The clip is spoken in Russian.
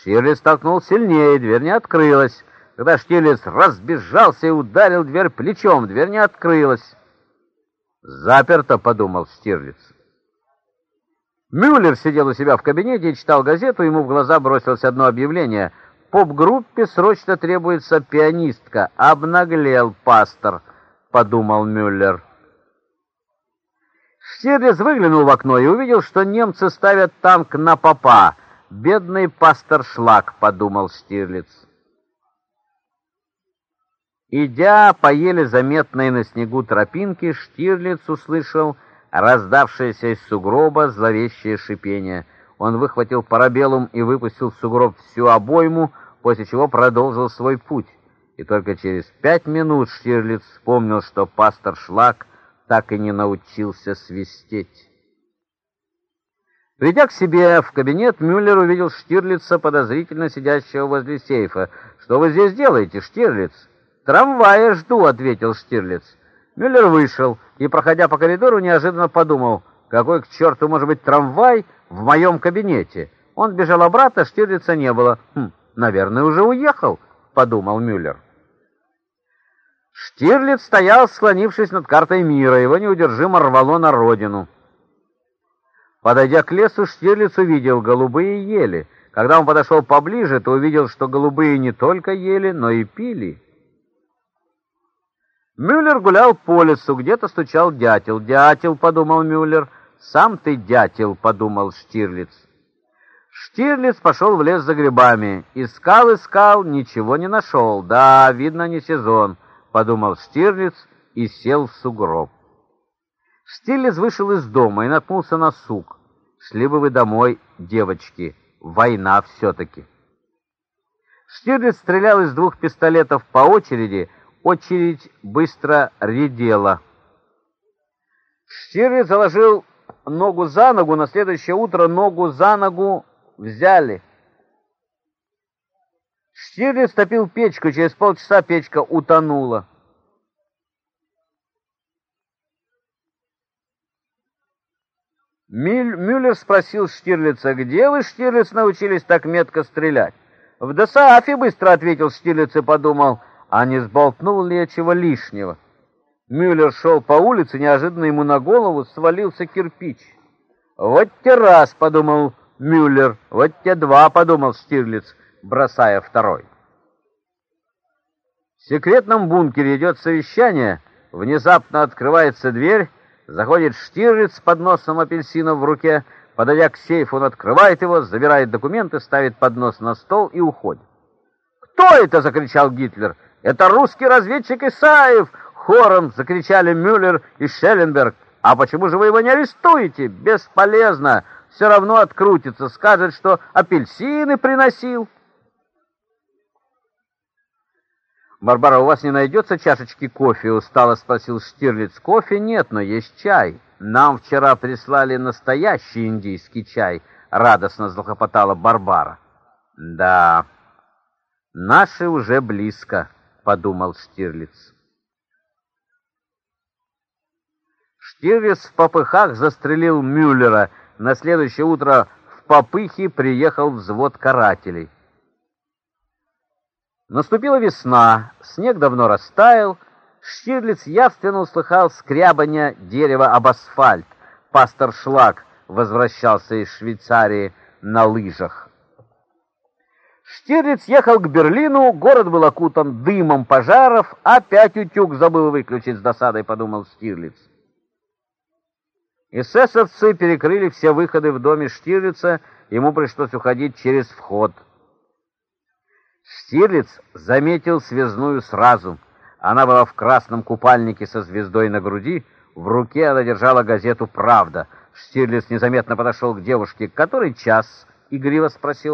Штирлиц толкнул сильнее, дверь не открылась. Когда Штирлиц разбежался и ударил дверь плечом, дверь не открылась. «Заперто», — подумал Штирлиц. Мюллер сидел у себя в кабинете и читал газету, ему в глаза бросилось одно объявление. «Поп-группе срочно требуется пианистка. Обнаглел пастор», — подумал Мюллер. Штирлиц выглянул в окно и увидел, что немцы ставят танк на попа. «Бедный пастор Шлак», — подумал Штирлиц. Идя по еле заметной на снегу тропинке, Штирлиц услышал раздавшееся из сугроба зловещее шипение. Он выхватил парабеллум и выпустил в сугроб всю обойму, после чего продолжил свой путь. И только через пять минут Штирлиц вспомнил, что пастор Шлак так и не научился свистеть. Придя к себе в кабинет, Мюллер увидел Штирлица, подозрительно сидящего возле сейфа. «Что вы здесь делаете, Штирлиц?» «Трамвая жду», — ответил Штирлиц. Мюллер вышел и, проходя по коридору, неожиданно подумал, какой к черту может быть трамвай в моем кабинете. Он бежал обратно, Штирлица не было. «Хм, наверное, уже уехал», — подумал Мюллер. Штирлиц стоял, склонившись над картой мира, его неудержимо рвало на родину. Подойдя к лесу, Штирлиц увидел голубые ели. Когда он подошел поближе, то увидел, что голубые не только ели, но и пили. Мюллер гулял по лесу, где-то стучал дятел. «Дятел», — подумал Мюллер. «Сам ты дятел», — подумал Штирлиц. Штирлиц пошел в лес за грибами. Искал, искал, ничего не нашел. Да, видно, не сезон, — подумал Штирлиц и сел в сугроб. Штирлиц вышел из дома и наткнулся на сук. «Шли бы вы домой, девочки, война все-таки». Штирлиц стрелял из двух пистолетов по очереди, — очередь быстро редела. Штирлиц заложил ногу за ногу, на следующее утро ногу за ногу взяли. Штирлиц топил печку, через полчаса печка утонула. Мюллер спросил Штирлица, где вы, Штирлиц, научились так метко стрелять? В Досаафе быстро ответил Штирлиц и подумал — а не сболтнул ли я чего лишнего. Мюллер шел по улице, неожиданно ему на голову свалился кирпич. «Вот те раз», — подумал Мюллер, — «вот те два», — подумал Штирлиц, бросая второй. В секретном бункере идет совещание, внезапно открывается дверь, заходит Штирлиц с подносом апельсинов в руке, подойдя к сейфу, он открывает его, забирает документы, ставит поднос на стол и уходит. «Кто это?» — закричал Гитлер. «Это русский разведчик Исаев!» — хором закричали Мюллер и Шелленберг. «А почему же вы его не арестуете? Бесполезно! Все равно открутится, скажет, что апельсины приносил». «Барбара, у вас не найдется чашечки кофе?» — устало спросил Штирлиц. «Кофе нет, но есть чай. Нам вчера прислали настоящий индийский чай», — радостно захлопотала Барбара. «Да, наши уже близко». — подумал Штирлиц. Штирлиц в попыхах застрелил Мюллера. На следующее утро в попыхе приехал взвод карателей. Наступила весна, снег давно растаял. Штирлиц явственно услыхал скрябанье дерева об асфальт. Пастор Шлак возвращался из Швейцарии на лыжах. Штирлиц ехал к Берлину, город был окутан дымом пожаров, опять утюг забыл выключить с досадой, подумал Штирлиц. Эсэсовцы перекрыли все выходы в доме Штирлица, ему пришлось уходить через вход. Штирлиц заметил связную сразу. Она была в красном купальнике со звездой на груди, в руке она держала газету «Правда». Штирлиц незаметно подошел к девушке. «Который час?» — игриво спросил